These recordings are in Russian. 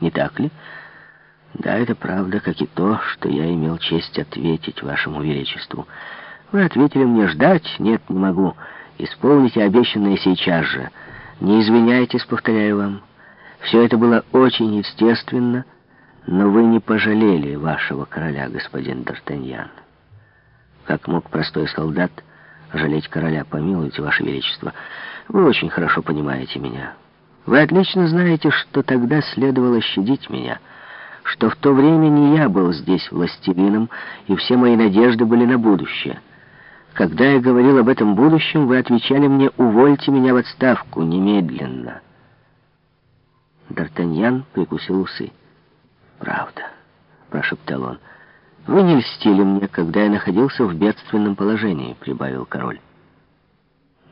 Не так ли? Да, это правда, как и то, что я имел честь ответить вашему величеству. Вы ответили мне ждать? Нет, не могу. Исполните обещанное сейчас же. Не извиняйтесь, повторяю вам. Все это было очень естественно, но вы не пожалели вашего короля, господин Д'Артаньян. Как мог простой солдат жалеть короля? Помилуйте, ваше величество. Вы очень хорошо понимаете меня. Вы отлично знаете, что тогда следовало щадить меня, что в то время не я был здесь властелином, и все мои надежды были на будущее. Когда я говорил об этом будущем, вы отвечали мне «Увольте меня в отставку немедленно». Д'Артаньян прикусил усы. «Правда», — прошептал он. «Вы не льстили мне, когда я находился в бедственном положении», — прибавил король.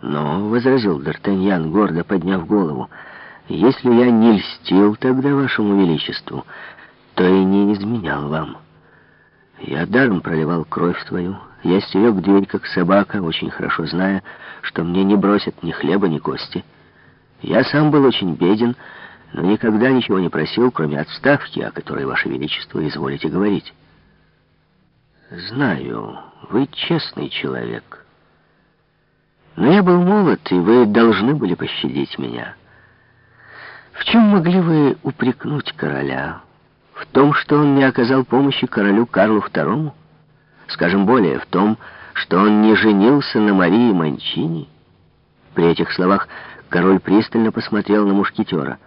«Но», — возразил Д'Артаньян, гордо подняв голову, — «если я не льстил тогда вашему величеству, то и не изменял вам. Я даром проливал кровь свою, я стерег дверь, как собака, очень хорошо зная, что мне не бросят ни хлеба, ни кости. Я сам был очень беден, но никогда ничего не просил, кроме отставки, о которой, Ваше Величество, изволите говорить. Знаю, вы честный человек. Но я был молод, и вы должны были пощадить меня. В чем могли вы упрекнуть короля? В том, что он не оказал помощи королю Карлу II? Скажем более, в том, что он не женился на Марии Манчини? При этих словах король пристально посмотрел на мушкетера.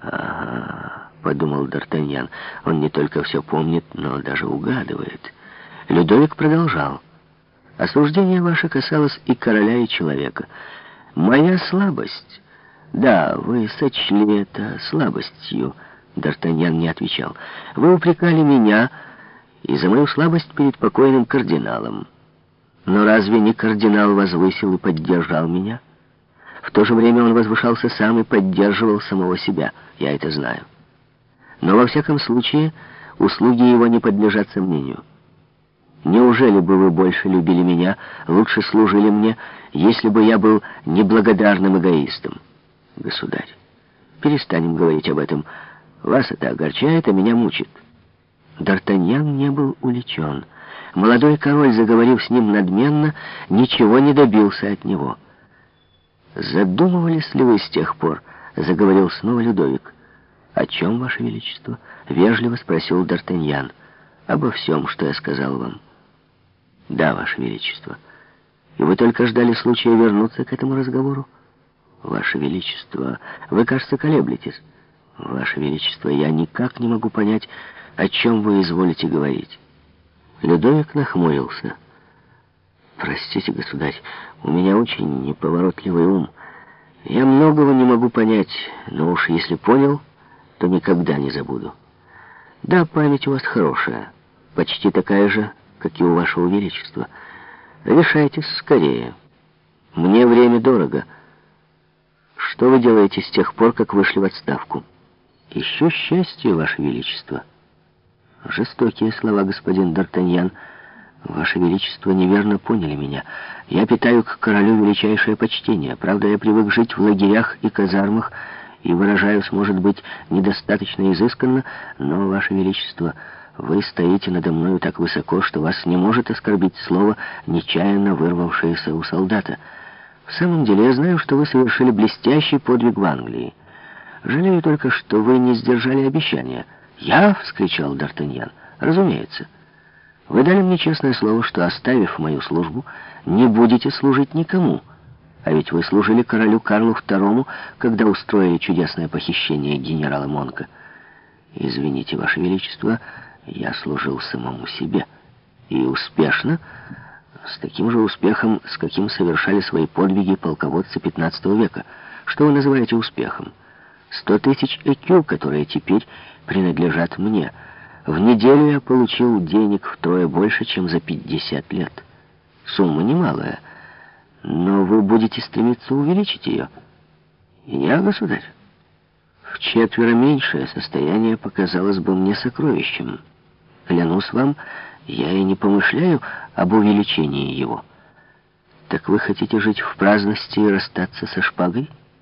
«Ага», — подумал Д'Артаньян, — «он не только все помнит, но даже угадывает». Людовик продолжал. «Осуждение ваше касалось и короля, и человека. Моя слабость...» «Да, вы сочли это слабостью», — Д'Артаньян не отвечал. «Вы упрекали меня и за мою слабость перед покойным кардиналом. Но разве не кардинал возвысил и поддержал меня?» В то же время он возвышался сам и поддерживал самого себя. Я это знаю. Но во всяком случае, услуги его не подлежат сомнению. Неужели бы вы больше любили меня, лучше служили мне, если бы я был неблагодарным эгоистом? Государь, перестанем говорить об этом. Вас это огорчает, а меня мучит. Д'Артаньян не был уличен. Молодой король, заговорив с ним надменно, ничего не добился от него. «Задумывались ли вы с тех пор?» — заговорил снова Людовик. «О чем, Ваше Величество?» — вежливо спросил Д'Артаньян. «Обо всем, что я сказал вам». «Да, Ваше Величество. И вы только ждали случая вернуться к этому разговору?» «Ваше Величество, вы, кажется, колеблетесь». «Ваше Величество, я никак не могу понять, о чем вы изволите говорить». Людовик нахмурился. «Простите, государь, у меня очень неповоротливый ум. Я многого не могу понять, но уж если понял, то никогда не забуду. Да, память у вас хорошая, почти такая же, как и у вашего величества. Решайтесь скорее. Мне время дорого. Что вы делаете с тех пор, как вышли в отставку? Еще счастье, ваше величество. Жестокие слова, господин Д'Артаньян, — «Ваше Величество неверно поняли меня. Я питаю к королю величайшее почтение. Правда, я привык жить в лагерях и казармах, и выражаюсь, может быть, недостаточно изысканно, но, Ваше Величество, вы стоите надо мною так высоко, что вас не может оскорбить слово, нечаянно вырвавшееся у солдата. В самом деле, я знаю, что вы совершили блестящий подвиг в Англии. Жалею только, что вы не сдержали обещания». «Я?» — вскричал Д'Артаньян. «Разумеется». Вы дали мне честное слово, что, оставив мою службу, не будете служить никому. А ведь вы служили королю Карлу II, когда устроили чудесное похищение генерала Монка. Извините, Ваше Величество, я служил самому себе. И успешно, с таким же успехом, с каким совершали свои подвиги полководцы XV века. Что вы называете успехом? Сто тысяч ЭКЮ, которые теперь принадлежат мне — в неделю я получил денег втрое больше, чем за 50 лет. Сумма немалая, но вы будете стремиться увеличить ее. Я, государь, в четверо меньшее состояние показалось бы мне сокровищем. Клянусь вам, я и не помышляю об увеличении его. Так вы хотите жить в праздности и расстаться со шпагой?»